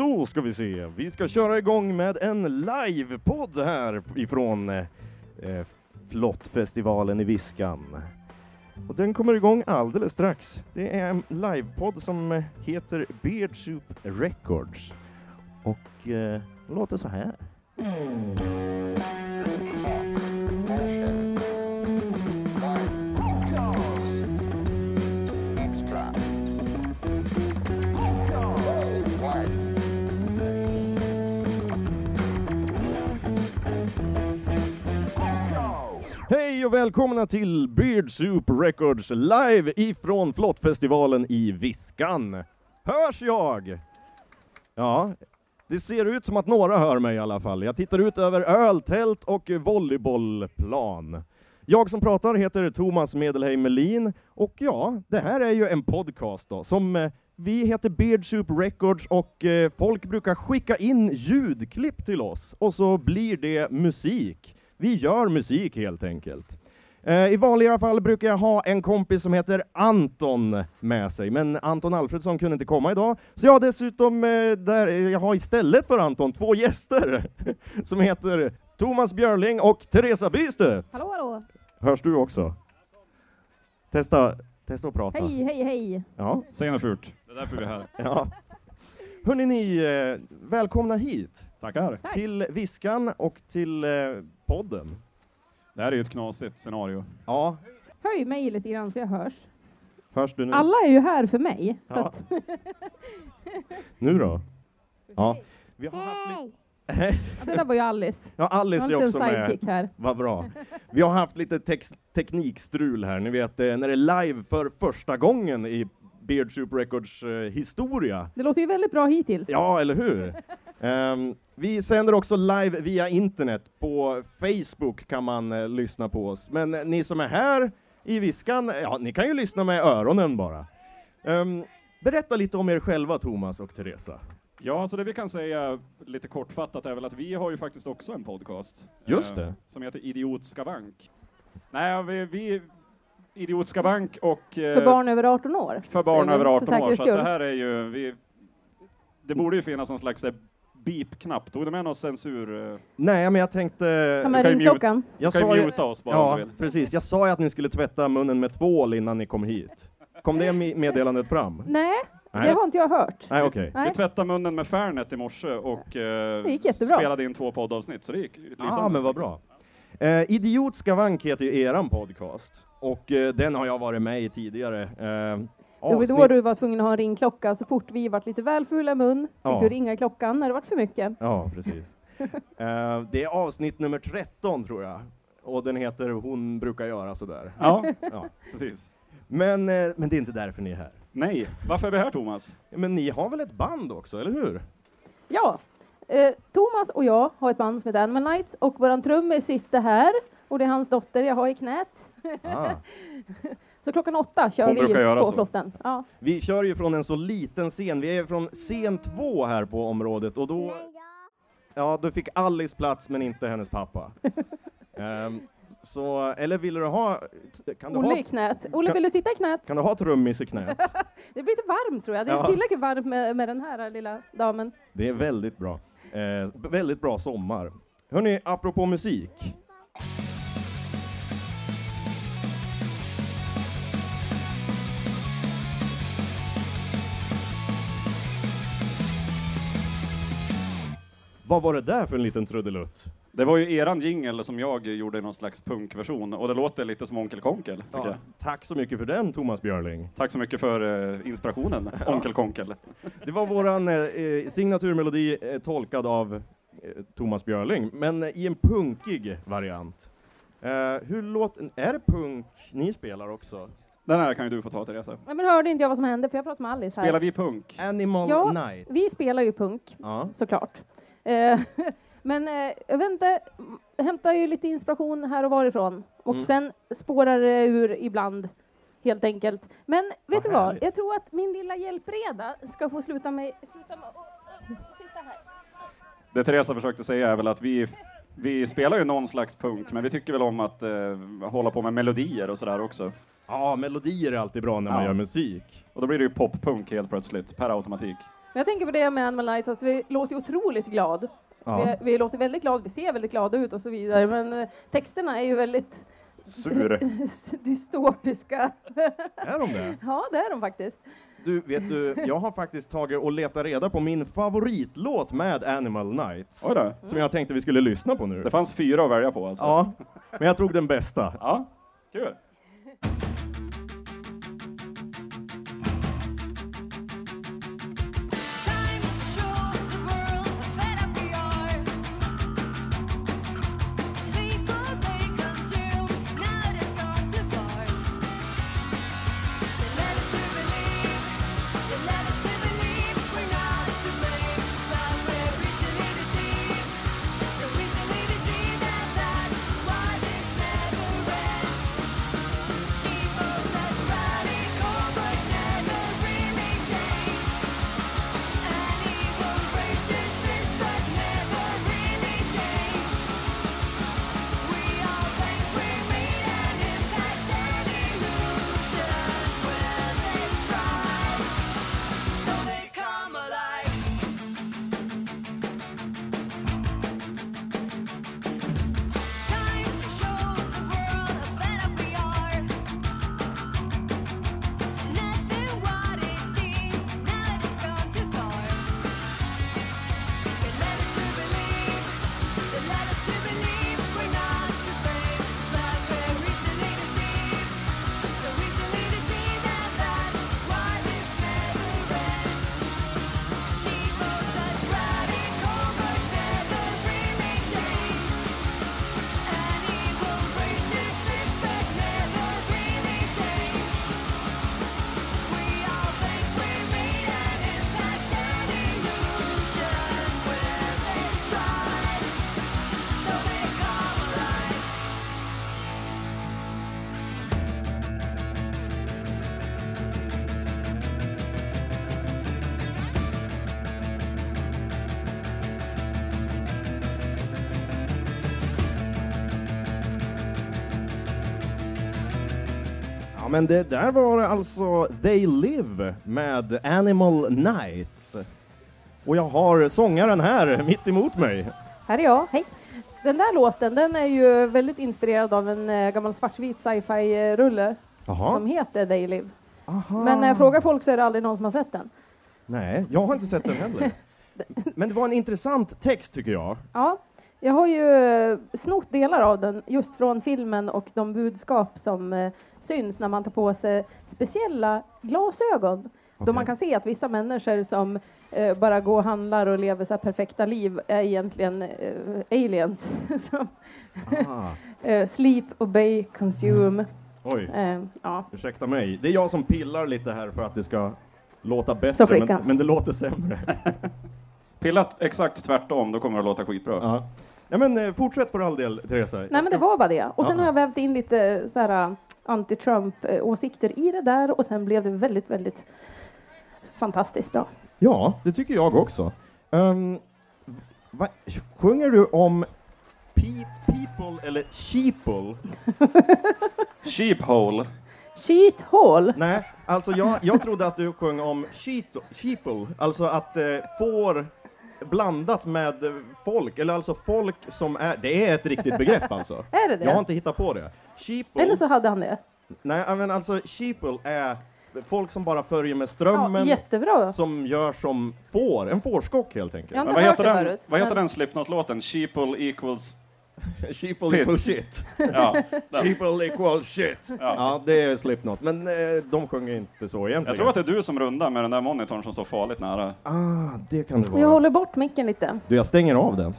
Då ska vi se, vi ska köra igång med en livepodd här ifrån eh, eh, Flottfestivalen i Viskan. Och den kommer igång alldeles strax. Det är en livepodd som eh, heter Beard Soup Records. Och eh, låter så här. Mm. Hej och välkomna till Beard Soup Records live ifrån Flottfestivalen i Viskan. Hörs jag? Ja, det ser ut som att några hör mig i alla fall. Jag tittar ut över öltält och volleybollplan. Jag som pratar heter Thomas Medelheim Melin och ja, det här är ju en podcast då som eh, vi heter Beard Soup Records och eh, folk brukar skicka in ljudklipp till oss och så blir det musik. Vi gör musik helt enkelt. Eh, I vanliga fall brukar jag ha en kompis som heter Anton med sig, men Anton Alfredsson kunde inte komma idag. Så jag har dessutom, eh, där, jag har istället för Anton två gäster som heter Thomas Björling och Teresa Bystedt. Hallå, hallå! Hörs du också? Testa, testa att prata. Hej, hej, hej! Ja, Säg något fult. Det är därför vi är här. ja. Hörni ni, eh, välkomna hit Tackar. Tack. till Viskan och till eh, podden. Det här är ju ett knasigt scenario. Ja, Höj mig lite grann så jag hörs. hörs du nu? Alla är ju här för mig. Så Ja. att, Nu då? Ja, vi har haft lite... ja, det där var ju Alice. Ja, Jag har Alice en är liten också med. sidekick här. Vad bra. Vi har haft lite tex- teknikstrul här. Ni vet, eh, när det är live för första gången i Beard Soup Records eh, historia. Det låter ju väldigt bra hittills. Ja, eller hur? Ehm, vi sänder också live via internet. På Facebook kan man eh, lyssna på oss. Men eh, ni som är här i Viskan, ja, ni kan ju lyssna med öronen bara. Ehm, berätta lite om er själva, Thomas och Teresa. Ja, så det vi kan säga lite kortfattat är väl att vi har ju faktiskt också en podcast. Just eh, det. Som heter Idiotskavank. Nej, vi, vi Idiotskavank och... eh, För barn över 18 år. för barn över för 18 år. Så att det här är ju... Vi, det borde ju finnas någon slags eh, beep-knapp. Tog du med någon censur? eh, Nej, men jag tänkte... Kan ju ringklockan. Jag kan sa ju muta oss bara om ja, du vill. precis. Jag sa ju att ni skulle tvätta munnen med tvål innan ni kom hit. Kom det me- meddelandet fram? Nej, Nej. det har inte jag hört. Nej, okej. Nej. Vi tvättade munnen med Fairnet i morse och eh, Det gick jättebra. spelade in två poddavsnitt, så det gick lysande. Ja, men vad bra. Eh, Idiot Skavank heter ju eran podcast, och eh, den har jag varit med i tidigare. Eh, Det var då du var tvungen att ha en ringklocka. Så fort vi vart lite väl fulla i mun fick Ja. du ringa i klockan när det vart för mycket. Ja, precis. eh, det är avsnitt nummer 13, tror jag. Och den heter Hon brukar göra sådär. Ja, Ja. precis. Men, eh, men det är inte därför ni är här. Nej, varför är vi här Thomas? Men ni har väl ett band också, eller hur? Ja, eh, Thomas och jag har ett band som heter Animal Nights och våran trummis sitter här och det är hans dotter jag har i knät. Ah. Så klockan åtta kör Hon vi på så. flotten. Ja. Vi kör ju från en så liten scen, vi är från scen två här på området och då, ja, då fick Alice plats men inte hennes pappa. Ehm, så, eller vill du ha, kan du Olle ha, i knät. Olle, kan- vill du sitta i knät? kan du ha trummis i knät? Det blir lite varmt tror jag. Det är Ja. tillräckligt varmt med, med den här lilla damen. Det är väldigt bra. Eh, väldigt bra sommar. Hörni, apropå musik. Vad var det där för en liten trudelutt? Det var ju eran jingel som jag gjorde i någon slags punkversion och det låter lite som Onkel Konkel, Ja, jag. tack så mycket för den, Thomas Björling. Tack så mycket för eh, inspirationen, Onkel Konkel. Det var våran eh, eh, signaturmelodi eh, tolkad av eh, Thomas Björling, men eh, i en punkig variant. Eh, hur låter, är det punk ni spelar också? Den här kan ju du få ta Teresa. Ja, men hörde inte jag vad som hände för jag pratade med Alice här. Spelar vi punk? Animal Ja, Night. Vi spelar ju punk Ja. såklart. Eh, men eh, jag vet inte, jag hämtar ju lite inspiration här och varifrån och Mm. sen spårar det ur ibland helt enkelt. Men vet Vad du vad? härligt. Jag tror att min lilla hjälpreda ska få sluta med, sluta med att sitta här. Det Teresa försökte säga är väl att vi, vi spelar ju någon slags punk, men vi tycker väl om att eh, hålla på med melodier och sådär också. Ja, melodier är alltid bra när man Ja. gör musik. Och då blir det ju poppunk helt plötsligt, per automatik. Men jag tänker på det med Animal Nights, att vi låter otroligt glad. Ja. Vi, vi låter väldigt glad, vi ser väldigt glada ut och så vidare, men eh, texterna är ju väldigt Sur. dystopiska. Är de det? Ja, det är de faktiskt. Du, vet du, jag har faktiskt tagit och letat reda på min favoritlåt med Animal Nights. Oj då. Som jag tänkte vi skulle lyssna på nu. Det fanns fyra att välja på alltså. Ja, men jag tog den bästa. Ja, kul. Men det där var alltså They Live med Animal Nights. Och jag har sångaren här mitt emot mig. Här är jag, hej. Den där låten, den är ju väldigt inspirerad av en eh, gammal svartvit sci-fi-rulle Jaha. som heter They Live. Aha. Men när jag frågar folk så är det aldrig någon som har sett den. Nej, jag har inte sett den heller. Men det var en intressant text tycker jag. Ja, jag har ju eh, snott delar av den just från filmen och de budskap som eh, syns när man tar på sig speciella glasögon. Då Okej. man kan se att vissa människor som eh, bara går och handlar och lever så här perfekta liv är egentligen eh, aliens. som Ah. eh, sleep, obey, consume. Oj, Eh, ja. ursäkta mig. Det är jag som pillar lite här för att det ska låta bättre, men, men det låter sämre. Pillat exakt tvärtom, då kommer det att låta skitbra. Ja. Ja, men eh, fortsätt för all del, Teresa. Nej, men det var bara det. Och sen Ja. har jag vävt in lite eh, så här eh, anti-Trump-åsikter i det där och sen blev det väldigt, väldigt fantastiskt bra. Ja, det tycker jag också. Um, va, sjunger du om pe people eller sheeple? Sheephole. Cheat hall. Nej, alltså jag, jag trodde att du sjöng om sheet- sheeple, alltså att eh, får blandat med folk, eller alltså folk som är, det är ett riktigt begrepp alltså. Är det det? Jag har inte hittat på det. Sheeple, Eller så hade han det. nej men alltså sheeple är folk som bara följer med Ja, strömmen, jättebra. som gör som får, en fårskock helt enkelt. Ja, Men har vad hört heter det den, förut, vad heter men- den Slipknot-låten? Sheeple equals... Sheeple equal shit. Ja. Sheeple equal shit. Ja. Ja, det är Slipknot, men eh, de sjunger inte så egentligen. Jag tror att det är du som rundar med den där monitorn som står farligt nära. Ah, det kan det vara. Jag håller bort micken lite. Du, jag stänger av den.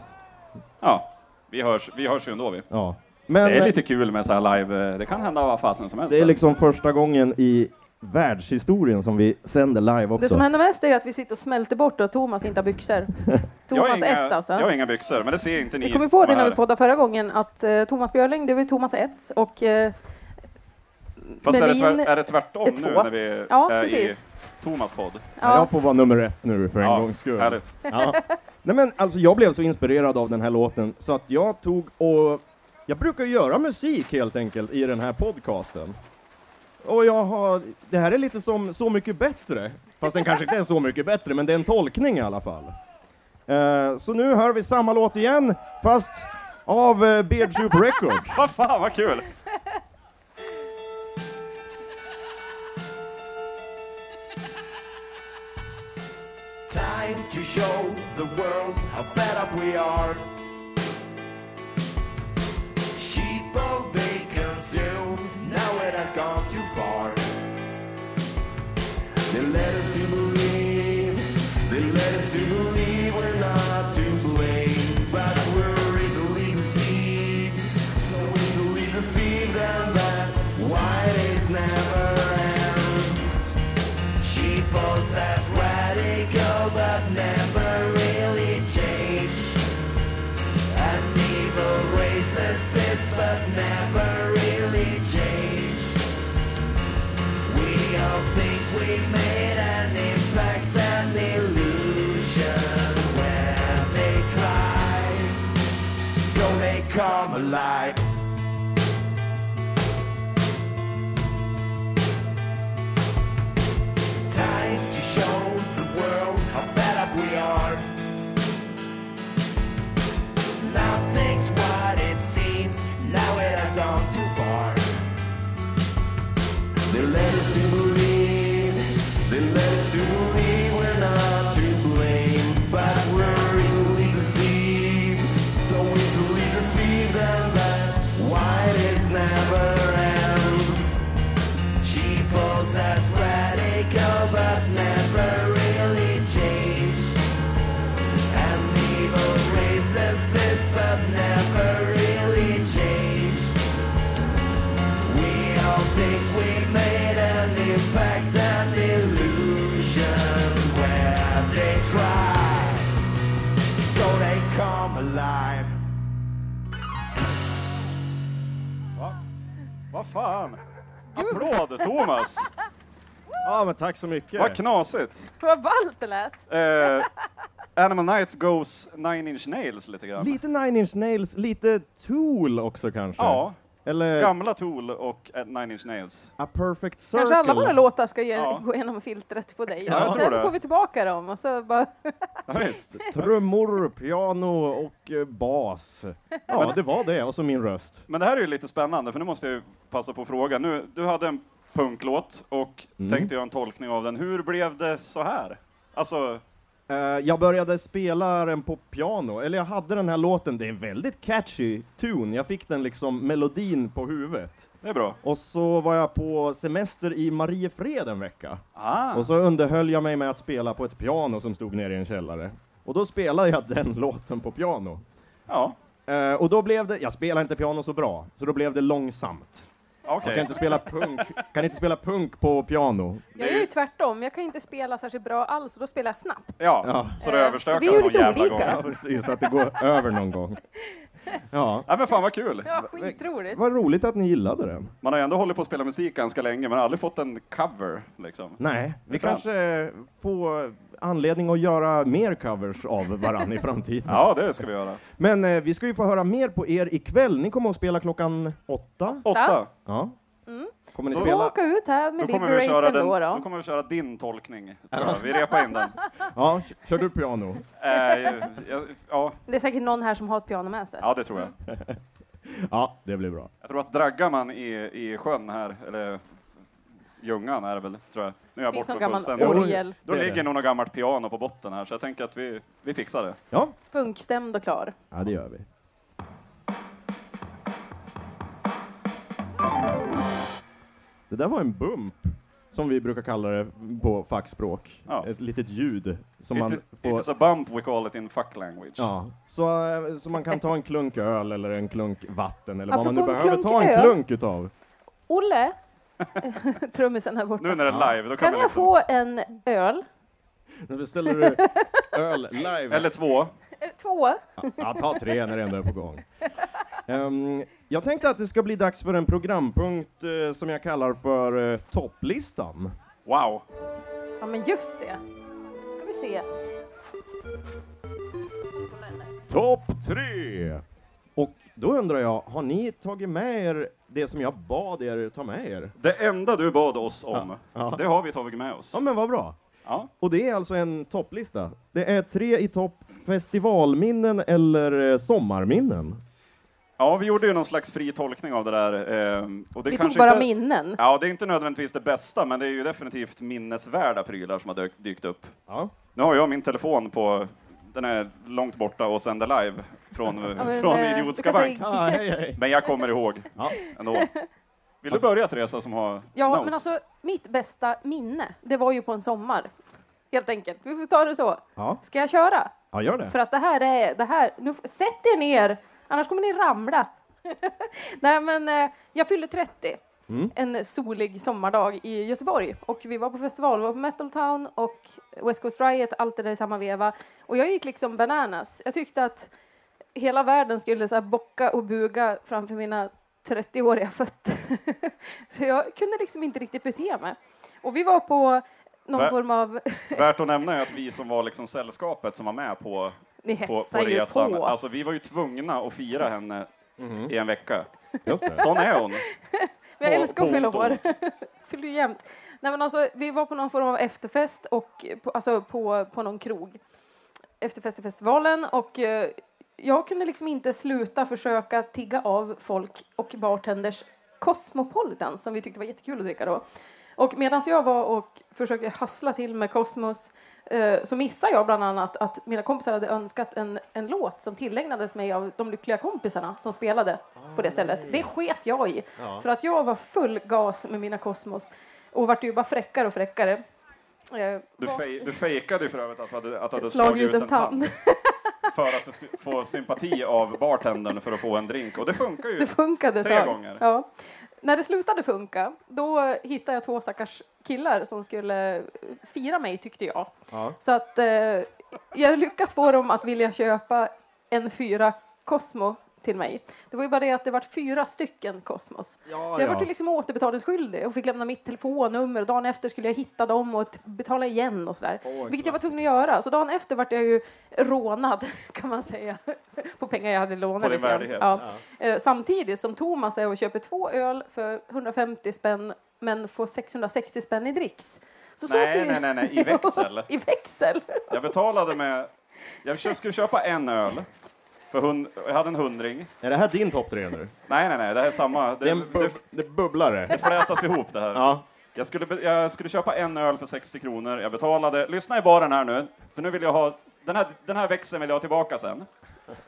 Ja, vi hörs, vi hörs ju ändå vi. Ja. Men Det är lite kul med så här live, eh, det kan hända vad fasen som helst. det är liksom första gången i världshistorien som vi sänder live Det också. som händer mest är att vi sitter och smälter bort och Thomas inte har byxor. jag, Thomas har inga, ett alltså. jag har inga byxor, men det ser inte ni Vi kom ju på det är när vi poddade förra gången att eh, Thomas Björling, det var Thomas 1 och eh, Fast är det, tvär, är det tvärtom är nu två. när vi Ja, är precis. i Thomas podd? ja. ja, Jag får vara nummer ett nu för en Ja, gångs skull. Härligt. Ja. Nej men alltså jag blev så inspirerad av den här låten så att jag tog och jag brukar göra musik helt enkelt i den här podcasten. Och jag har, det här är lite som Så mycket bättre, fast den kanske inte är så mycket bättre, men det är en tolkning i alla fall. Eh, så nu hör vi samma låt igen, fast av uh, Beard Soup Records. Vad fan vad kul! Time to show the world how fed up we are. let it Life. Thomas! Ja, men tack så mycket. Vad knasigt! Vad ballt det lät. Eh, Animal Nights goes Nine Inch Nails lite grann. Lite Nine Inch Nails, lite Tool också kanske? Ja, Eller gamla Tool och eh, Nine Inch Nails. A Perfect Circle? Kanske alla våra låtar ska ge, Ja. gå igenom filtret på dig. Ja, jag och tror sen det. får vi tillbaka dem och så bara... Ja, visst. Trummor, piano och eh, bas. Ja, det var det. Och så min röst. Men det här är ju lite spännande, för nu måste jag ju passa på att fråga. Nu, du hade en punklåt och Mm. tänkte göra en tolkning av den. Hur blev det så här? Alltså, Eh, jag började spela den på piano, eller jag hade den här låten, det är en väldigt catchy tune. Jag fick den liksom melodin på huvudet. det är bra. Och så var jag på semester i Mariefred en vecka. Ah, Och så underhöll jag mig med att spela på ett piano som stod nere i en källare. Och då spelade jag den låten på piano. ja, Eh, och då blev det, jag spelar inte piano så bra, så då blev det långsamt. Okej. Jag kan inte spela punk, kan inte spela punk på piano. Jag är ju tvärtom, jag kan inte spela särskilt bra alls och då spelar jag snabbt. Ja, Ja. så det Eh, överstökar så vi är ju någon lite jävla olika. gång. Ja, precis, så att det går över någon gång. Ja, Ja, men fan vad kul! Ja, skitroligt. vad roligt att ni gillade den. Man har ju ändå hållit på att spela musik ganska länge, men har aldrig fått en cover liksom. Nej, vi kanske får anledning att göra mer covers av varann i framtiden. Ja, det ska vi göra. Men eh, vi ska ju få höra mer på er ikväll. Ni kommer att spela klockan åtta. Åtta. Ja. Kommer ni Så- spela? åka ut här med Då kommer, vi köra den, då. då då. kommer vi köra din tolkning, tror jag. Vi repar in den. Ja, k- kör du piano? Eh, ja, Det är säkert någon här som har ett piano med sig. ja, det tror jag. Ja, det blir bra. Jag tror att draggar man i, i sjön här, eller Ljungan är det väl, tror jag. Nu är jag finns någon borta gammal fullständigt. orgel. Då Det är ligger det. nog något gammalt piano på botten här, så jag tänker att vi, vi fixar det. Ja, Punkstämd och klar. ja det gör vi. Det där var en bump, som vi brukar kalla det på fackspråk. Ja. Ett litet ljud som man It, is, får... it is a bump, we call it in fuck language. Ja, så, eh, så man kan ta en klunk öl eller en klunk vatten eller vad man nu Apropå en behöver klunk ta en öl. klunk utav. Olle, trummisen här borta. Nu när det är live, då kan, Kan jag liksom, få en öl? Nu beställer du öl live. Eller två. Eh, Två? Ja, ta tre när det ändå är på gång. Ehm, jag tänkte att det ska bli dags för en programpunkt eh, som jag kallar för eh, topplistan. Wow. Ja, men just det. Nu ska vi se. Topp tre! Och då undrar jag, har ni tagit med er det som jag bad er ta med er. Det enda du bad oss om, Ja. Det har vi tagit med oss. Ja, men vad bra. Ja. Och det är alltså en topplista. Det är tre i topp festivalminnen eller eh, sommarminnen. ja, vi gjorde ju någon slags fri tolkning av det där. Eh, och det Vi tog kanske bara inte, minnen. Ja, det är inte nödvändigtvis det bästa, men det är ju definitivt minnesvärda prylar som har dök, dykt upp. Ja. Nu har jag min telefon på, den är långt borta och sänder live från, Ja, men, från eh, kan bank. Ah, hej, hej. Men jag kommer ihåg Ja. ändå. Vill du börja Teresa som har Ja, notes? men alltså mitt bästa minne, det var ju på en sommar. Helt enkelt. Vi får ta det så. Ja. Ska jag köra? ja, gör det. För att det här är, det här, nu, sätt er ner, annars kommer ni ramla. Nej men eh, jag fyllde 30 Mm. en solig sommardag i Göteborg och vi var på festival, vi var på Metal Town och West Coast Riot, allt det där i samma veva. Och jag gick liksom bananas. Jag tyckte att hela världen skulle så här bocka och buga framför mina 30-åriga fötter. så jag kunde liksom inte riktigt bete mig. Och vi var på någon Va? form av... Värt att nämna är att vi som var liksom sällskapet som var med på, Ni på, på resan, på. alltså vi var ju tvungna att fira henne i en vecka. Just det. Sån är hon. Jag älskar att fylla år. Fyller ju jämt. Nej, men alltså, vi var på någon form av efterfest och på, alltså på, på någon krog. Efterfest i festivalen och eh, jag kunde liksom inte sluta försöka tigga av folk och bartenders Cosmopolitan som vi tyckte var jättekul att dricka då. Och medan jag var och försökte hassla till med Cosmos så missade jag bland annat att mina kompisar hade önskat en, en låt som tillägnades mig av de lyckliga kompisarna som spelade på det stället. Det sket jag i. För att jag var full gas med mina Cosmos och vart ju bara fräckare och fräckare. Eh, Du, fej, du fejkade ju för övrigt att du hade, att du hade slagit ut en tand. för att få sympati av bartendern för att få en drink. Och det funkar ju. Det funkade Tre tag. gånger. Ja. När det slutade funka, då hittade jag två stackars killar som skulle fira mig, tyckte jag. Ja. Så att eh, jag lyckas få dem att vilja köpa en fyra Cosmo till mig. Det var ju bara det att det var fyra stycken Cosmos. Ja, så jag ja. var liksom återbetalningsskyldig och fick lämna mitt telefonnummer och dagen efter skulle jag hitta dem och betala igen och sådär. Åh, Vilket jag var tvungen att göra. Så dagen efter vart jag ju rånad kan man säga på pengar jag hade lånat. På din värdighet. Ja. Eh, samtidigt som Thomas är och köper två öl för 150 spänn men får 660 spänn i dricks. Så så Nej, ju- nej, nej, nej, i växel. I växel. Jag betalade med... Jag skulle köpa en öl. För hund, jag hade en hundring. Är det här din topp tre nu? Nej, nej, nej, det här är samma. Det är Det, en det, bub det det flätas ihop det här. Ja. Jag skulle, be- jag skulle köpa en öl för 60 kronor. Jag betalade... Lyssna i baren här nu. För nu vill jag ha... Den här, den här växeln vill jag ha tillbaka sen.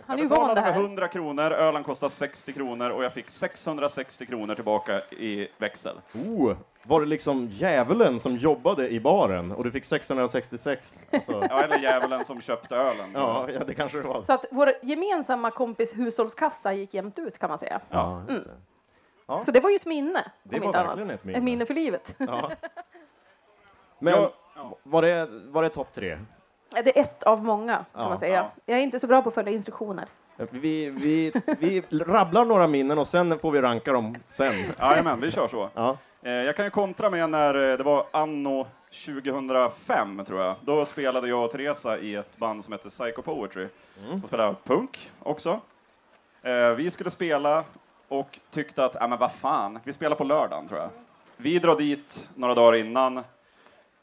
Han är ju Jag van betalade det med här. 100 kronor, ölen kostade 60 kronor och jag fick 660 kronor tillbaka i växel. Oh, var det liksom djävulen som jobbade i baren och du fick 666? Alltså, Ja, eller djävulen som köpte ölen. ja, ja, det kanske det var. Så att vår gemensamma kompis hushållskassa gick jämnt ut kan man säga. Ja, just det. Så det var ju ett minne. Det om var inte annat. verkligen ett minne. Ett minne för livet. Ja. Men Ja, var det, var det topp tre? Det är ett av många kan Ja, man säga. ja. Jag är inte så bra på att följa instruktioner. Vi, vi, vi rabblar några minnen och sen får vi ranka dem sen. Jajamän, vi kör så. Ja. Eh, Jag kan ju kontra med när eh, det var anno 2005, tror jag. Då spelade jag och Teresa i ett band som hette Psycho Poetry, som spelade punk också. Eh, Vi skulle spela och tyckte att, ja men vad fan, vi spelar på lördagen, tror jag. Vi drar dit några dagar innan.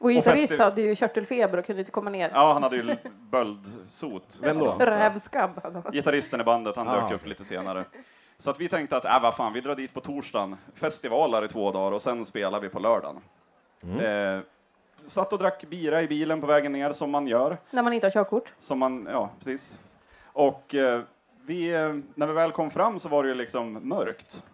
Och gitarrist festi- hade ju körtelfeber och kunde inte komma ner. Ja, han hade ju böldsot. Vem då? Rävskabb hade han. Gitarristen i bandet, han Ah. dök upp lite senare. Så att vi tänkte att, äh, vad fan, vi drar dit på torsdagen, festivalar i två dagar och sen spelar vi på lördagen. Eh, satt och drack bira i bilen på vägen ner, som man gör. När man inte har körkort. Som man, ja, precis. Och eh, vi, eh, när vi väl kom fram så var det ju liksom mörkt.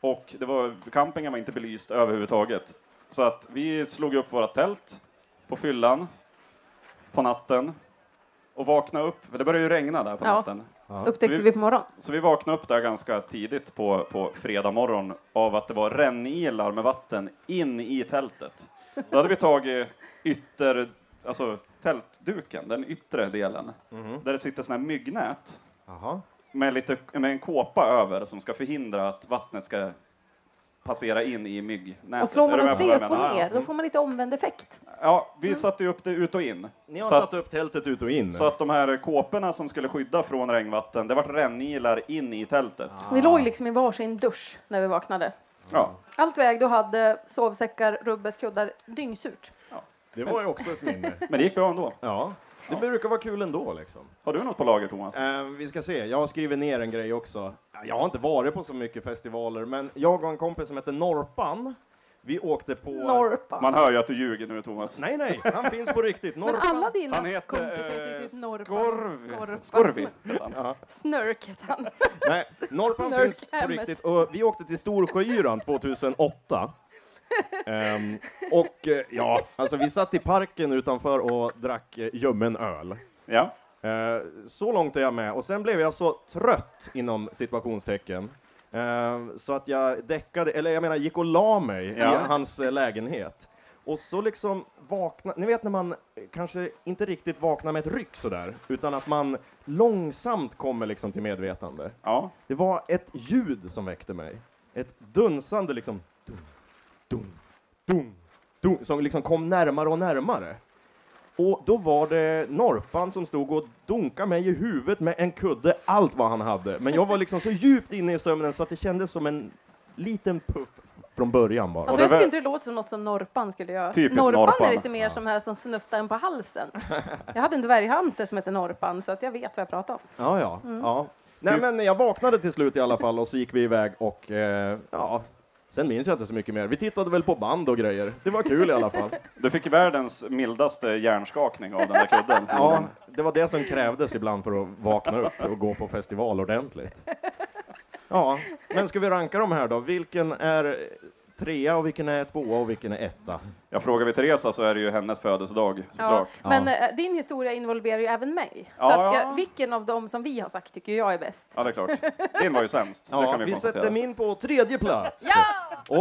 Och det var, campingen var inte belyst överhuvudtaget. Så att vi slog upp våra tält på fyllan på natten och vaknade upp, för det började ju regna där på Ja. natten. Upptäckte Så vi- vi på morgonen. Så vi vaknade upp där ganska tidigt på, på fredag morgon av att det var rännilar med vatten in i tältet. Då hade vi tagit ytter, alltså tältduken, den yttre delen, där det sitter såna här myggnät Jaha. med, lite, med en kåpa över som ska förhindra att vattnet ska passera in i myggnätet. Och slår man upp på det upp och ner, då får man lite omvänd effekt. Ja, vi satte ju upp det ut och in. Ni har så, satt att, upp tältet ut och in. så att de här kåporna som skulle skydda från regnvatten, det vart rännilar in i tältet. Vi låg liksom i varsin dusch när vi vaknade. Ja. Allt vägde och hade sovsäckar, rubbet, kuddar, dyngsurt. Det var ju också ett minne. Men det gick bra ändå. Ja, det brukar vara kul ändå liksom. Har du något på lager, Thomas? Eh, vi ska se, jag har skrivit ner en grej också. Jag har inte varit på så mycket festivaler, men jag och en kompis som heter Norpan, vi åkte på... Norpa. Man hör ju att du ljuger nu, Thomas. Nej, nej, han finns på riktigt. Men Norpan. alla dina Han heter kompisar heter eh, typ Norpa. Skorvi. Skorpa. Skorvi. Snörk heter han. Nej, Norpan Snörk finns på riktigt. Och vi åkte till Storsjöyran 2008. Ehm, och eh, ja, alltså vi satt i parken utanför och drack eh, ljummen öl. Ja. Eh, så långt är jag med. Och sen blev jag så trött inom situationstecken. eh, så att jag däckade, eller jag menar gick och la mig Ja. i hans eh, lägenhet. Och så liksom vakna, ni vet när man kanske inte riktigt vaknar med ett ryck sådär, utan att man långsamt kommer liksom till medvetande. ja. Det var ett ljud som väckte mig. Ett dunsande liksom, dum, dum, dum, dum, som liksom kom närmare och närmare. Och då var det Norpan som stod och dunkade mig i huvudet med en kudde, allt vad han hade. Men jag var liksom så djupt inne i sömnen så att det kändes som en liten puff från början bara. Alltså jag tycker inte det låter som något som Norpan skulle göra. Typiskt Norpan, Norpan. är lite mer som här som snuttar en på halsen. Jag hade en dvärghamster som hette Norpan så att jag vet vad jag pratar om. Ja, ja. Mm. ja. Nej, men jag vaknade till slut i alla fall och så gick vi iväg och eh, ja, sen minns jag inte så mycket mer. Vi tittade väl på band och grejer. Det var kul i alla fall. Du fick världens mildaste hjärnskakning av den där kudden. Ja, det var det som krävdes ibland för att vakna upp och gå på festival ordentligt. Ja, men ska vi ranka de här då? Vilken är trea och vilken är tvåa och vilken är etta? Jag frågar vi Teresa så är det ju hennes födelsedag, Ja, såklart. men eh, din historia involverar ju även mig. Ja, så att, ja. jag, vilken av dem som vi har sagt tycker jag är bäst? Ja, det är klart. Din var ju sämst, det Ja, kan vi, vi sätter min på tredje plats. Ja!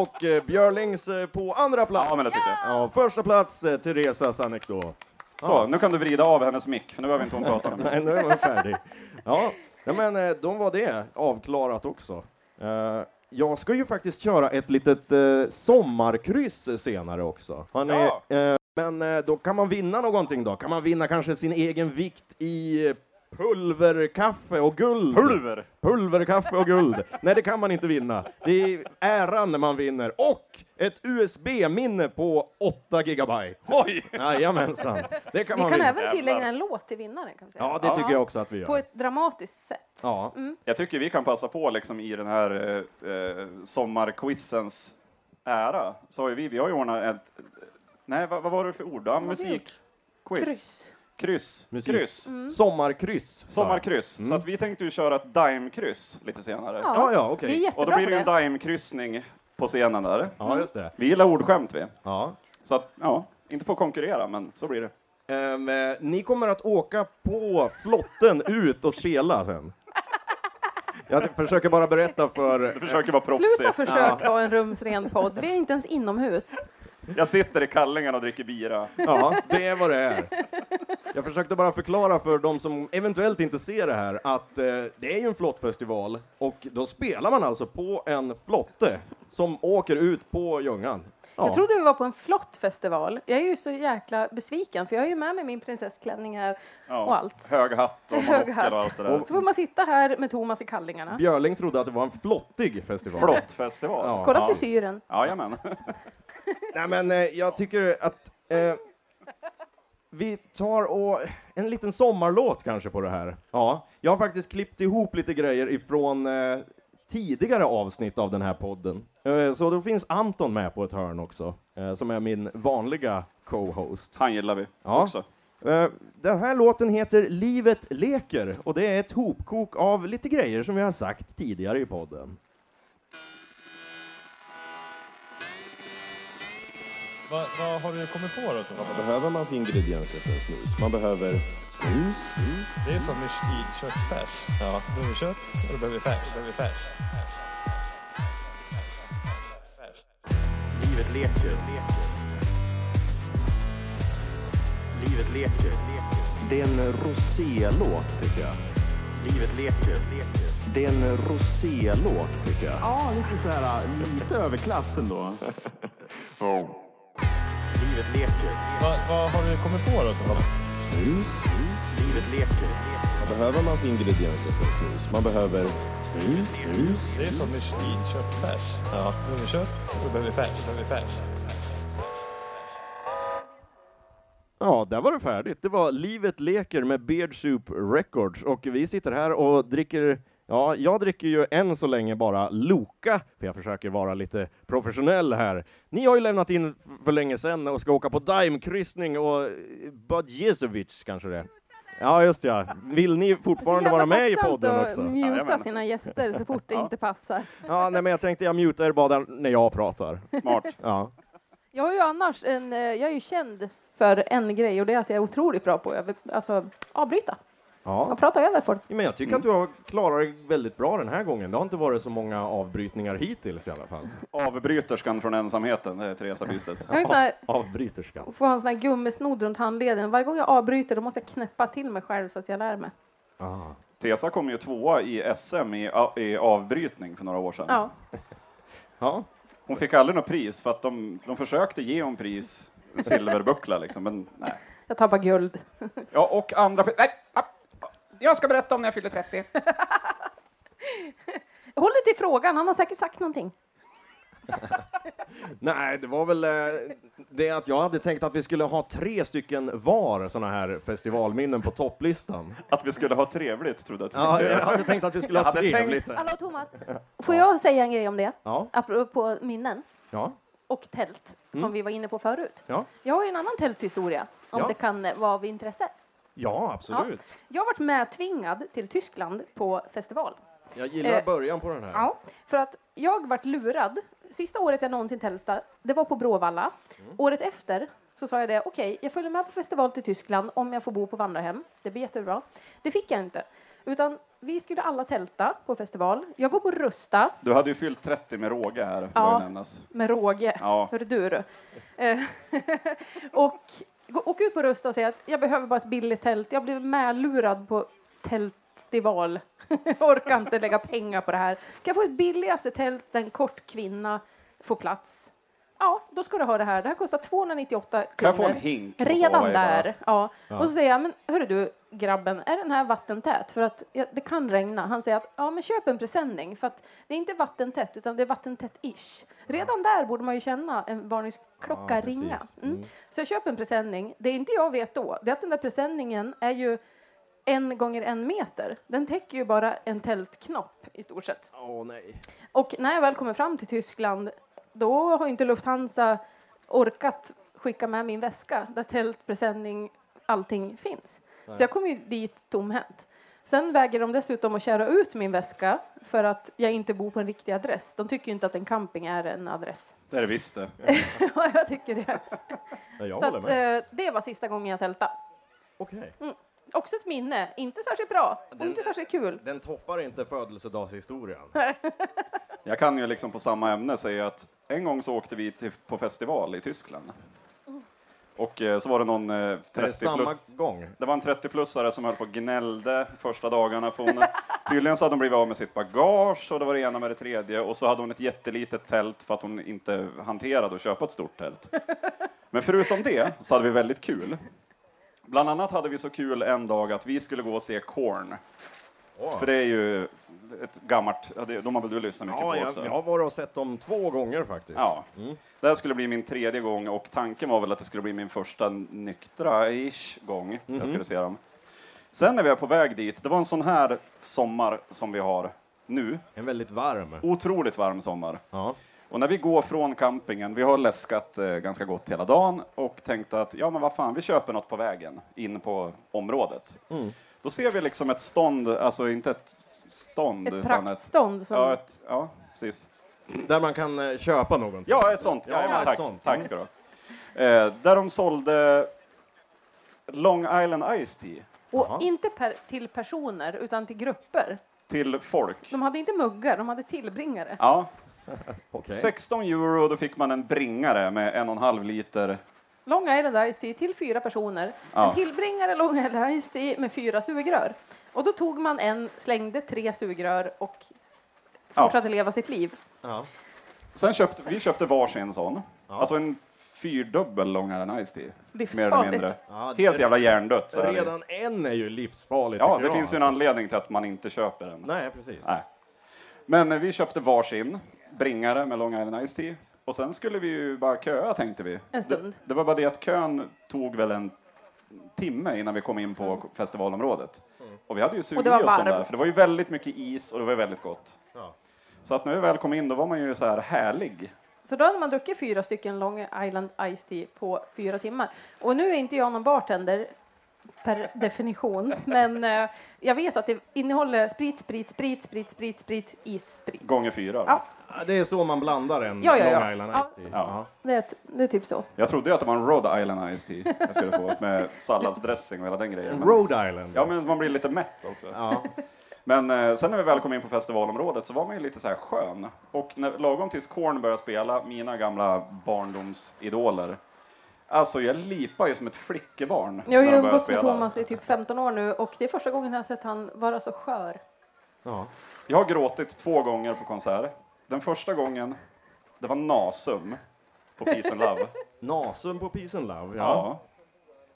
Och eh, Björlings eh, på andra plats. Ja, men det tycker jag. Ja, första plats, eh, Teresas anekdot. Så, nu kan du vrida av hennes mick, för nu behöver inte hon prata med mig. Nej, nu är man färdig. Ja, men eh, då var det avklarat också. Eh, Jag ska ju faktiskt köra ett litet eh, sommarkryss senare också. Ni, Ja. eh, men eh, då kan man vinna någonting då. Kan man vinna kanske sin egen vikt i pulverkaffe och guld? Pulver! Pulverkaffe och guld. Nej, det kan man inte vinna. Det är äran när man vinner. Och ett USB-minne på 8 gigabyte. Oj! Jajamensan. Det kan Vi man kan vinna. även tillägna en låt till vinnaren. Kan säga. Ja, det tycker jag också att vi På gör. ett dramatiskt sätt. Ja. Jag tycker vi kan passa på liksom i den här eh, eh, sommarquizens ära. Så har vi, vi har ju ordnat ett... Nej, vad, vad var det för ord? Kryss. Kryss. Musik. Kryss. Sommarkryss. sa jag. Sommarkryss. Så att vi tänkte ju köra ett daimkryss lite senare. Ja, Ja, ja, är okej. Och då blir det ju en daimkryssning på scenen där. Ja, just det. Vi gillar ordskämt vi. Ja. Så att, ja, inte få konkurrera, men så blir det. Ehm, eh, ni kommer att åka på flotten ut och spela sen. Jag försöker bara berätta Du för... försöker vara Sluta proffsig. försök ha en rumsren podd. Vi är inte ens inomhus. Jag sitter i kallingarna och dricker bira. Ja, det är vad det är. Jag försökte bara förklara för de som eventuellt inte ser det här att eh, det är ju en flottfestival och då spelar man alltså på en flotte som åker ut på Ljungan. Ja. Jag trodde vi var på en flott festival. Jag är ju så jäkla besviken för jag har ju med mig min prinsessklänning här Ja. och allt. Hög hatt och Hög hatt. och allt det där. Så får man sitta här med Thomas i kallingarna. Björling trodde att det var en flottig festival. Flottfestival. Ja. Kolla Ja. frisyren. Jajamän. Nej, men eh, jag tycker att eh, vi tar och en liten sommarlåt kanske på det här. Ja, jag har faktiskt klippt ihop lite grejer ifrån eh, tidigare avsnitt av den här podden. Eh, så då finns Anton med på ett hörn också, eh, som är min vanliga co-host. Han gillar vi Ja. också. Eh, den här låten heter Livet leker och det är ett hopkok av lite grejer som vi har sagt tidigare i podden. Vad, vad har du kommit på då Thomas? Vad behöver man för ingredienser för en snus? Man behöver snus, Det är som i, i köttfärs. Ja, då behöver vi kött och då behöver vi färs. Då behöver vi färs. Livet leker. Livet leker. Det är en rosé-låt tycker jag. Livet leker. Det är en rosé-låt tycker jag. Ja, lite så här, lite överklass ändå. Livet leker. Vad vad har du kommit på då? Snus. Livet leker. Vad behöver man för ingredienser för snus? Man behöver snus, snus. Det är som i köttfärs. Ja. Du behöver kött och du behöver färs. Du behöver färs. Ja, där var det färdigt. Det var Livet leker med Beard Soup Records och vi sitter här och dricker Ja, jag dricker ju än så länge bara Loka, för jag försöker vara lite professionell här. Ni har ju lämnat in för länge sedan och ska åka på Daim-kryssning och Badjesovic kanske det är. Ja, just ja. Vill ni fortfarande vara med i podden också? att muta Jajamän. sina gäster så fort det inte passar. Ja, nej, men jag tänkte jag mutar er bara när jag pratar. Smart. Ja. Jag har ju annars en, eh, jag är ju känd för en grej och det är att jag är otroligt bra på att alltså, avbryta Ja. och prata över folk. Men jag tycker att du har klarat dig väldigt bra den här gången. Det har inte varit så många avbrytningar hittills i alla fall. Avbryterskan från ensamheten, det är Teresa Bystedt. Jag här, Avbryterskan. får ha en sån här gummisnodd runt handleden. Varje gång jag avbryter då måste jag knäppa till mig själv så att jag lär mig. Ah. Tesa kom ju tvåa i SM i, i avbrytning för några år sedan. Ja. Ja. Hon fick aldrig något pris för att de, de försökte ge hon pris, en silverbuckla liksom, men nej. Jag tar bara guld. Ja, och andra... Nej, jag ska berätta om när jag fyller 30. Håll dig till frågan, han har säkert sagt någonting. Nej, det var väl eh, det att jag hade tänkt att vi skulle ha tre stycken var såna här festivalminnen på topplistan. Att vi skulle ha trevligt, trodde jag. Ja, jag hade tänkt att vi skulle ha Jag hade trevligt. Hallå Thomas, får jag säga en grej om det? Ja, Apropå minnen ja, och tält som vi var inne på förut. ja, Jag har ju en annan tälthistoria om Ja. det kan vara av intresse. Ja, absolut. Jag har varit medtvingad till Tyskland på festival. Jag gillar Eh, början på den här. Ja, för att jag vart lurad. Sista året jag någonsin tältade, det var på Bråvalla. Året efter så sa jag det, okej, jag följer med på festival till Tyskland om jag får bo på vandrarhem. Det blir jättebra. Det fick jag inte. Utan vi skulle alla tälta på festival. Jag går på Rusta Du hade ju fyllt 30 med råge här, Ja. med råge. Ja. Hör du. Eh, och åk ut på Rusta och säg att jag behöver bara ett billigt tält. Jag blev medlurad på tältstival. jag orkar inte lägga pengar på det här. Kan jag få ett billigaste tält där en kort kvinna får plats? Ja, då ska du ha det här. Det här kostar 298 kronor. Kan jag få en hink? Redan där. Ja. Och så säger jag, men hörru du grabben, är den här vattentät? För att ja, det kan regna. Han säger att, ja men köp en presenning för att det är inte vattentätt utan det är vattentätt-ish. Redan där borde man ju känna en varningsklocka Ja, ringa. Mm. Så jag köper en presenning. Det inte jag vet då, det är att den där presenningen är ju en gånger en meter. Den täcker ju bara en tältknopp i stort sett. Åh nej. Och när jag väl kommer fram till Tyskland, då har inte Lufthansa orkat skicka med min väska där tält, presenning, allting finns. Så jag kom ju dit tomhänt. Sen väger de dessutom att köra ut min väska för att jag inte bor på en riktig adress. De tycker ju inte att en camping är en adress. Det är det visst det. Ja, jag tycker det. Ja, jag Så att, med. eh, det var sista gången jag tältade. Okej. Också ett minne. Inte särskilt bra och inte särskilt kul. Den toppar inte födelsedagshistorien. Jag kan ju liksom på samma ämne säga att en gång så åkte vi till, på festival i Tyskland. Och eh, så var det någon eh, Är det 30 samma plus. gång? Det var en 30-plussare som höll på och gnällde första dagarna. För hon, tydligen så hade hon blivit av med sitt bagage och det var det ena med det tredje. Och så hade hon ett jättelitet tält för att hon inte hanterade att köpa ett stort tält. Men förutom det så hade vi väldigt kul. Bland annat hade vi så kul en dag att vi skulle gå och se Korn. För det är ju ett gammalt, ja, det, de har väl du lyssnat mycket Ja, på jag, också? jag har varit och sett dem två gånger faktiskt. Ja. Det här skulle bli min tredje gång och tanken var väl att det skulle bli min första nyktra-ish gång jag skulle se dem. Sen när vi är på väg dit, det var en sån här sommar som vi har nu. En väldigt varm. Otroligt varm sommar. Ja. Och när vi går från campingen, vi har läskat eh, ganska gott hela dagen och tänkte att ja men vad fan, vi köper något på vägen in på området. Då ser vi liksom ett stånd, alltså inte ett stånd Ett praktstånd som Ja, ett, ja, precis. Där man kan eh, köpa någonting. Ja, ett sånt. Ja, Ja, ett tack, sånt. tack ska du ha. Eh, där de sålde Long Island Ice Tea Och Jaha. inte per, till personer, utan till grupper. till folk. De hade inte muggar, de hade tillbringare. Ja, Okej. 16 euro, då fick man en bringare med en och en halv liter Long Island Ice Tea till fyra personer. Ja. En tillbringare Long Island Ice Tea med fyra sugrör. Och då tog man en, slängde tre sugrör och Ja. fortsatte leva sitt liv. Ja. Sen köpte vi köpte varsin sån. Alltså en fyrdubbel Long Island Ice Tea. Mer eller mindre. Ja, Helt jävla hjärndött. så är. Redan en är ju livsfarlig. Ja, det jag, finns ju en alltså. anledning till att man inte köper den. Nej, precis. Nej. Men vi köpte varsin bringare med Long Island Ice Tea. Och sen skulle vi ju bara köa tänkte vi. En stund. Det, det var bara det att kön tog väl en timme innan vi kom in på festivalområdet. Och vi hade ju sugit Och det var i oss de där, varmt. för det var ju väldigt mycket is och det var väldigt gott. Ja. Så att när vi väl kom in då var man ju så här härlig. För då hade man druckit fyra stycken Long Island Ice Tea på fyra timmar. Och nu är inte jag någon bartender per definition, men eh, jag vet att det innehåller sprit, sprit, sprit, sprit, sprit, sprit, issprit. Gånger fyra. då. Ja. Det är så man blandar en Ja, ja, ja. Long Island Ja. Ice Tea. Ja. Ja. Det är, t- det är typ så. Jag trodde ju att det var en Rhode Island Ice Tea jag skulle få med salladsdressing och hela den grejen. Men, Rhode Island. ja, men man blir lite mätt också. Ja. Men eh, sen när vi väl kom in på festivalområdet så var man ju lite så här skön. Och när, lagom tills Korn började spela, mina gamla barndomsidoler. Alltså jag lipar ju som ett flickebarn. Jag har ju umgåtts med. Thomas i typ 15 år nu och det är första gången jag har sett han vara så skör. Ja. Jag har gråtit två gånger på konsert. Den första gången, det var Nasum på Peace and Love. Nasum på Peace and Love. Ja. ja.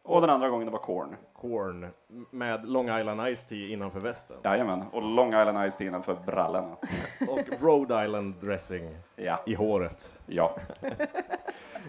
Och den andra gången det var Korn. Korn med Long Island Ice Tea innanför västen. Jajamän. Och Long Island Ice Tea innanför brallorna. Och Rhode Island dressing Ja. i håret. Ja.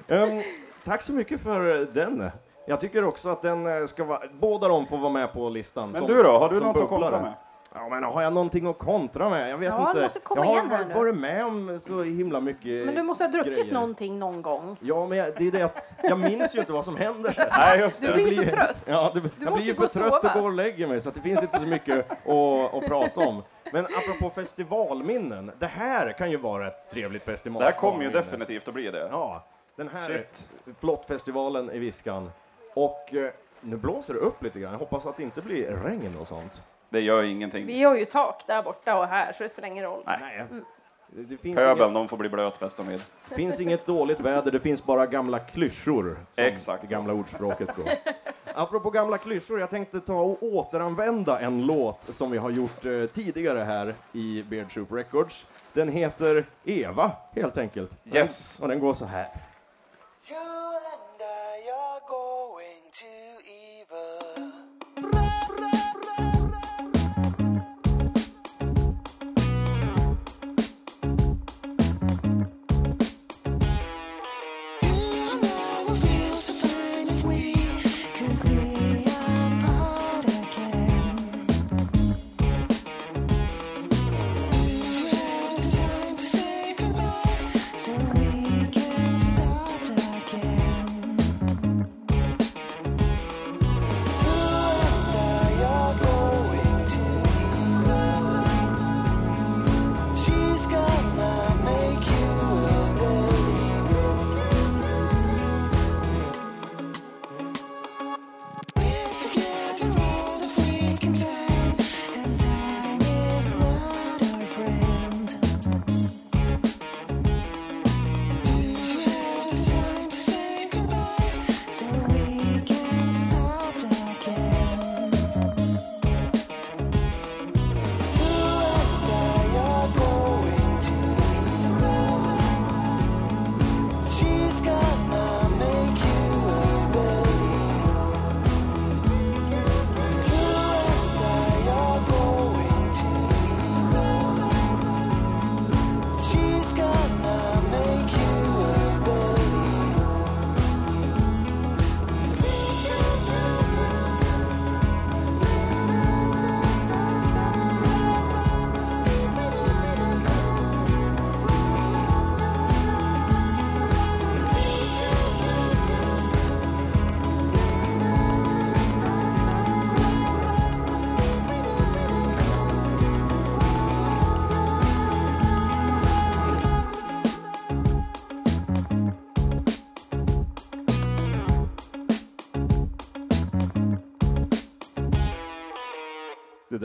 Ehm, tack så mycket för den. Jag tycker också att den eh, ska vara, båda de får vara med på listan. Men som- du då, har du något att bubblare. kontra med? Ja, men har jag någonting att kontra med? Jag vet Ja, inte. du måste komma jag har igen varit med om så himla mycket Men du måste ha druckit grejer. någonting någon gång. Ja, men jag, det är det att jag minns ju inte vad som händer sen. Nej, just Du det. blir ju blir- så trött. Ja, det, jag måste blir ju för trött sova. och går och lägger mig så att det finns inte så mycket att, att prata om. Men apropå festivalminnen, det här kan ju vara ett trevligt festival. Det här kommer ju definitivt att bli det. Ja, den här Shit. flottfestivalen i Viskan. Och eh, nu blåser det upp lite grann. Jag hoppas att det inte blir regn och sånt. Det gör ingenting. Vi har ju tak där borta och här så det spelar ingen roll. Nej. Det, det finns, Pöbeln, inget, de får bli blöt bäst de vill. finns inget dåligt väder, det finns bara gamla klyschor. Som Exakt det gamla ordspråket går. Apropå gamla klyschor, jag tänkte ta och återanvända en låt som vi har gjort eh, tidigare här i Beard Soup Records. Den heter Eva, helt enkelt. Yes. Och den går så här. cool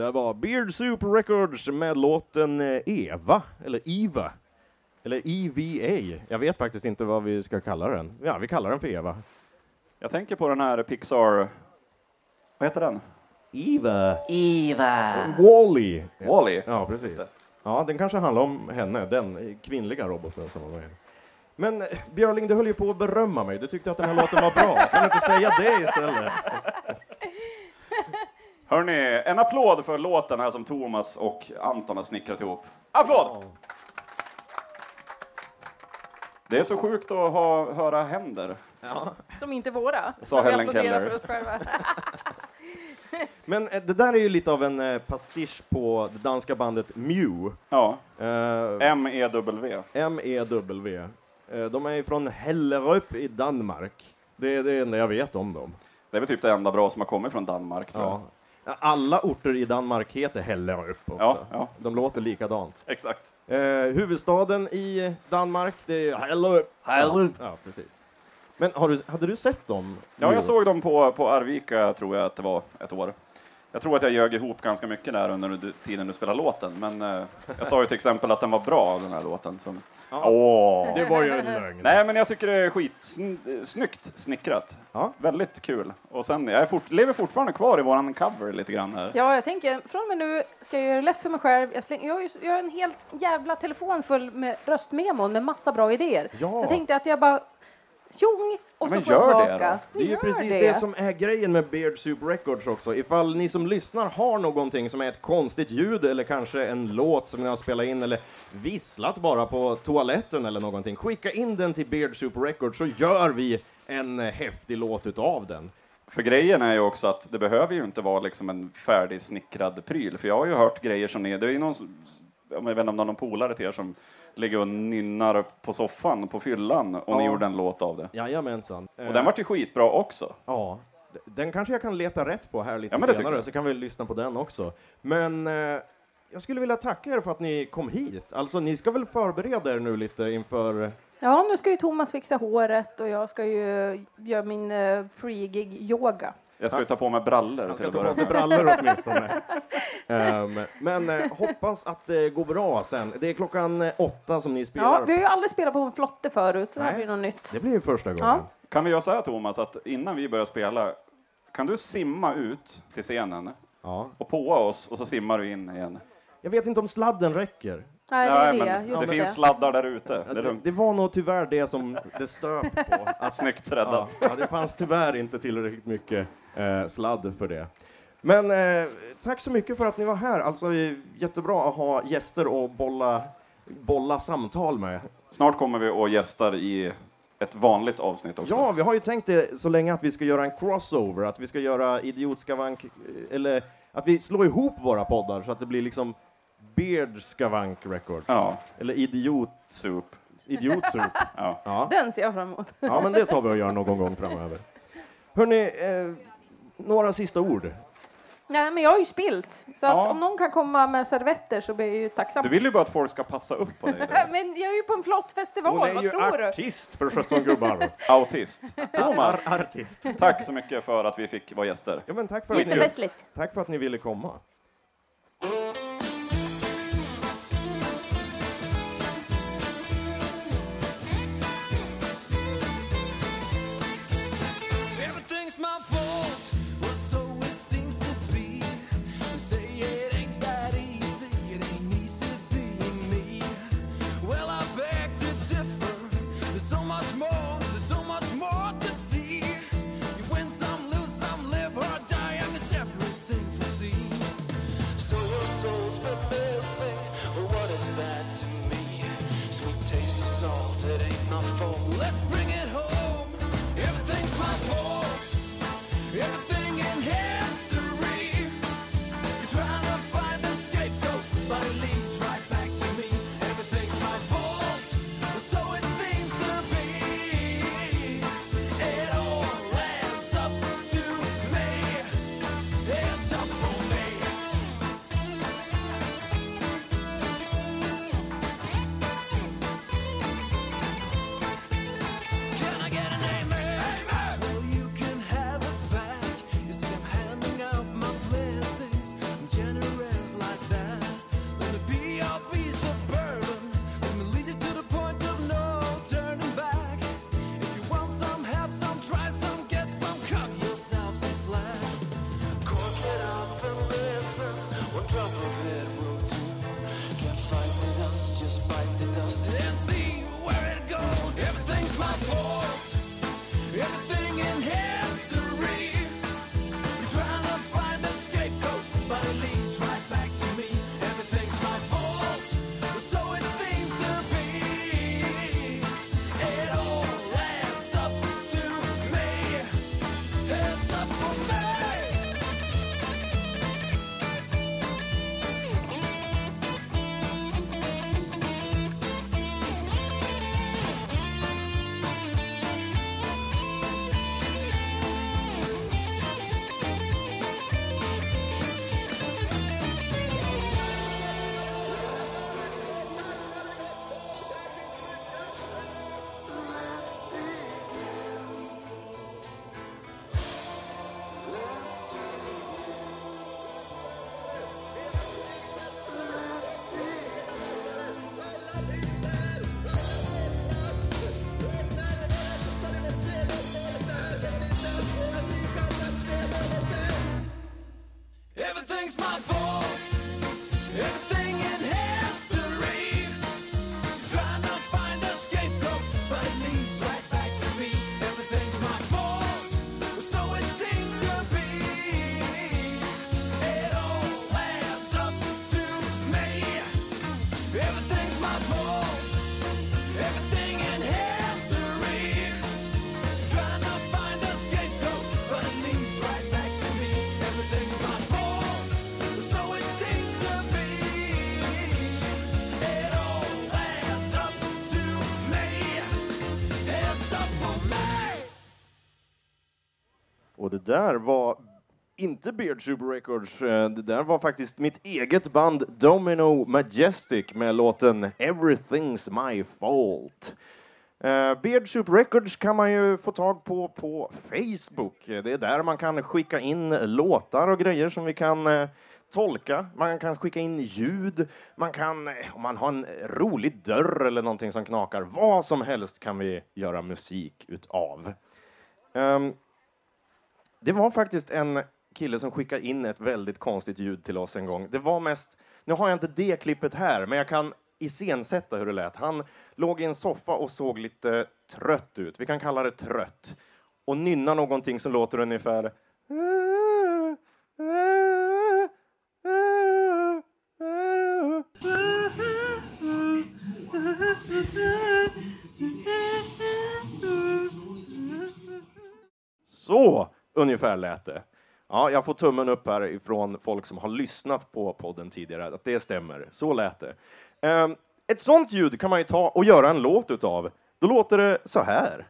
där var Beard Soup Records med låten eh, Eva, eller Eva, eller EVA. Jag vet faktiskt inte vad vi ska kalla den. Ja, vi kallar den för Eva. Jag tänker på den här Pixar... Vad heter den? Eva. Eva. Wall-E. Wall-E. Ja, precis. Ja, den kanske handlar om henne, den kvinnliga roboten som var med. Men eh, Björling, du höll ju på att berömma mig. Du tyckte att den här låten var bra. Kan du inte säga det istället? Hörni, en applåd för låten här som Thomas och Anton har snickrat ihop. Applåd! Det är så sjukt att ha, höra händer. Som inte våra. Sa Helen applåderar Keller. för oss själva. Men eh, det där är ju lite av en eh, pastisch på det danska bandet Mew. Ja, Eh, M-E-W. M-E-W. De är ju från Hellerup i Danmark. Det är det enda jag vet om dem. Det är väl typ det enda bra som har kommit från Danmark, tror jag. Ja. Alla orter i Danmark heter Hellerup också. Ja, ja. De låter likadant. Exakt. Eh, huvudstaden i Danmark, det är Hellerup. Hellerup. Ja, precis. Men har du, hade du sett dem? Ja, jag såg dem på, på Arvika, tror jag att det var, ett år. Jag tror att jag ljög ihop ganska mycket där under tiden du spelade låten, men eh, jag sa ju till exempel att den var bra, den här låten. Som... Åh! Det var ju en lögn. Nej, men jag tycker det är skitsnyggt snickrat. Ja. Väldigt kul. Och sen, jag är fort, lever fortfarande kvar i våran cover lite grann här. Ja, jag tänker från och med nu ska jag göra det lätt för mig själv. Jag, släng, jag, har, ju, jag har en helt jävla telefon full med röstmemon med massa bra idéer. Ja. Så jag tänkte att jag bara tjong och Men så får jag gör det tillbaka. då. Det är ju precis det. det. som är grejen med Beard Soup Records också. Ifall ni som lyssnar har någonting som är ett konstigt ljud eller kanske en låt som ni har spelat in eller visslat bara på toaletten eller någonting, skicka in den till Beard Soup Records så gör vi en häftig låt utav den. För grejen är ju också att det behöver ju inte vara liksom en färdigsnickrad pryl. För jag har ju hört grejer som ni, det är ju någon, jag vet inte om det är någon polare till er som ligger och nynnar på soffan på fyllan och ni Ja. gjorde en låt av det. Jajamensan. Och den vart ju skitbra också. Ja, d- den kanske jag kan leta rätt på här lite Ja, men det tycker senare, jag. så kan vi lyssna på den också. Men eh, jag skulle vilja tacka er för att ni kom hit. Alltså, ni ska väl förbereda er nu lite inför... Ja, nu ska ju Thomas fixa håret och jag ska ju göra min uh, pre-gig yoga. Jag ska ju ta på mig brallor Han till ska att ta börja på sig brallor åtminstone. um, men eh, hoppas att det går bra sen. Det är klockan eh, åtta som ni Ja, spelar. vi har ju aldrig spelat på en flotte förut, så det här Nej. blir något nytt. Det blir ju första gången. Ja. Kan vi göra så här Thomas, att innan vi börjar spela, kan du simma ut till scenen Ja. och påa oss och så simmar du in igen? Jag vet inte om sladden räcker. Nej, det är det. men just det det. finns sladdar där ute. Det är Det, lugnt. det var nog tyvärr det som det stöp på. Att Snyggt Ja, räddat. ja, det fanns tyvärr inte tillräckligt mycket eh, sladd för det. Men eh, tack så mycket för att ni var här. Alltså, jättebra att ha gäster och bolla, bolla samtal med. Snart kommer vi och gästar i ett vanligt avsnitt också. Ja, vi har ju tänkt det så länge att vi ska göra en crossover, att vi ska göra Idiotskavank, eller att vi slår ihop våra poddar så att det blir liksom Beard Skavank Record, Ja, eller Idiot, soup. Idiotsoup. Ja. Ja. Den ser jag fram emot. ja, men det tar vi och gör någon gång framöver. Hörni, eh, några sista ord. Nej, men jag har ju spilt, så Ja. att om någon kan komma med servetter så blir jag ju tacksam. Du vill ju bara att folk ska passa upp på dig. Men jag är ju på en flott festival, Hon är vad ju tror du? artist för 17 gubbar. Autist. Thomas, Ar- artist. tack så mycket för att vi fick vara gäster. Ja, men tack, för att ni, tack för att ni ville komma. the see. Där var inte Beard Super Records. Eh, det där var faktiskt mitt eget band Domino Majestic med låten Everything's My Fault. Uh, Beard Soup Records kan man ju få tag på på Facebook. Det är där man kan skicka in låtar och grejer som vi kan eh, tolka. Man kan skicka in ljud. Man kan, om man har en rolig dörr eller någonting som knakar, vad som helst kan vi göra musik utav. Ehm, det var faktiskt en kille som skickade in ett väldigt konstigt ljud till oss en gång. Det var mest, nu har jag inte det klippet här, men jag kan iscensätta hur det lät. Han låg i en soffa och såg lite trött ut. Vi kan kalla det trött. Och nynna någonting som låter ungefär Så ungefär lät det. Ja, jag får tummen upp här ifrån folk som har lyssnat på podden tidigare, att det stämmer. Så lät det. Ehm, ett sånt ljud kan man ju ta och göra en låt utav. Då låter det så här.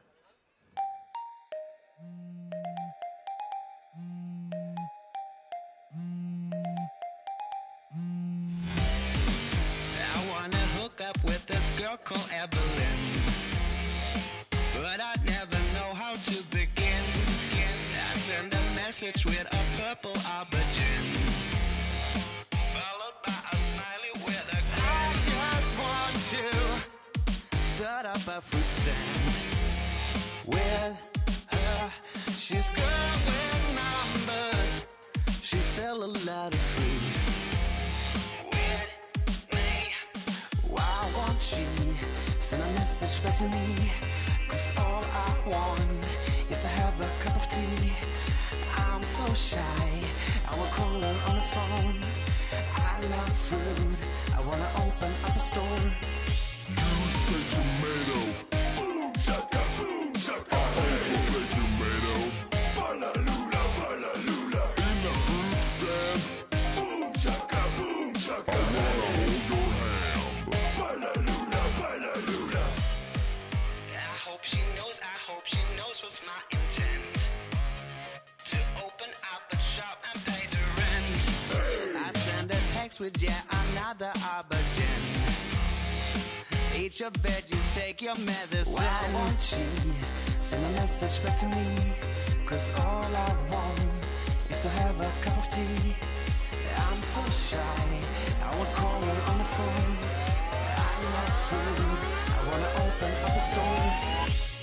With yet another aubergine. Eat your veggies, take your medicine. Why won't she send a message back to me? Cause all I want is to have a cup of tea. I'm so shy, I would call her on the phone. I love food, I wanna open up a store.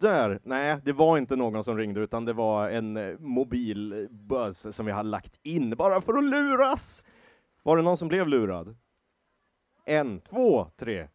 Där. Nej, det var inte någon som ringde utan det var en eh, mobilbuzz eh, som vi hade lagt in bara för att luras. Var det någon som blev lurad? En, två, tre.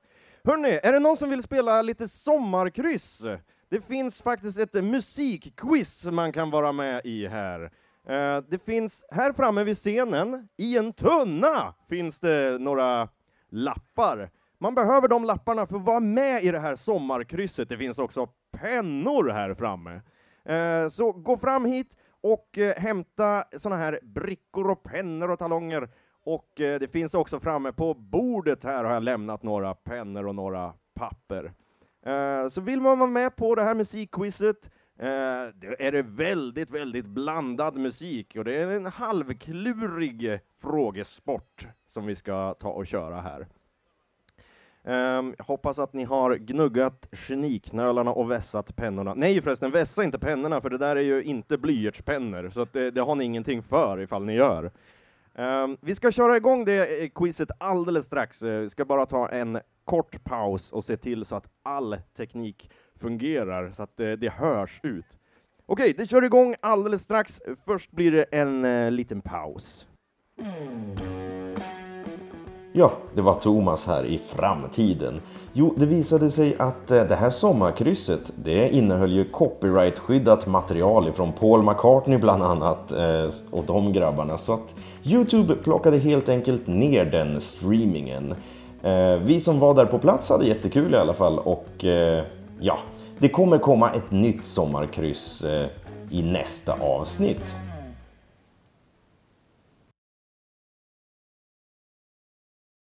Hörni, är det någon som vill spela lite sommarkryss? Det finns faktiskt ett musikquiz man kan vara med i här. Eh, det finns här framme vid scenen, i en tunna, finns det några lappar. Man behöver de lapparna för att vara med i det här sommarkrysset. Det finns också pennor här framme. Eh, Så gå fram hit och eh, hämta såna här brickor och pennor och talonger. Och eh, det finns också framme på bordet här har jag lämnat några pennor och några papper. Eh, Så vill man vara med på det här musikquizet eh, det är det väldigt, väldigt blandad musik och det är en halvklurig frågesport som vi ska ta och köra här. Um, jag hoppas att ni har gnuggat geniknölarna och vässat pennorna. Nej förresten, vässa inte pennorna för det där är ju inte blyertspennor, så att det, det har ni ingenting för ifall ni gör. Um, vi ska köra igång det eh, quizet alldeles strax. Eh, vi ska bara ta en kort paus och se till så att all teknik fungerar, så att det, det hörs ut. Okej, det kör igång alldeles strax. Först blir det en uh, liten paus. Mm. Ja, det var Thomas här i framtiden. Jo, det visade sig att eh, det här sommarkrysset, det innehöll ju copyrightskyddat material ifrån Paul McCartney bland annat eh, och de grabbarna. Så att Youtube plockade helt enkelt ner den streamingen. Eh, vi som var där på plats hade jättekul i alla fall och ja, det kommer komma ett nytt sommarkryss i nästa avsnitt.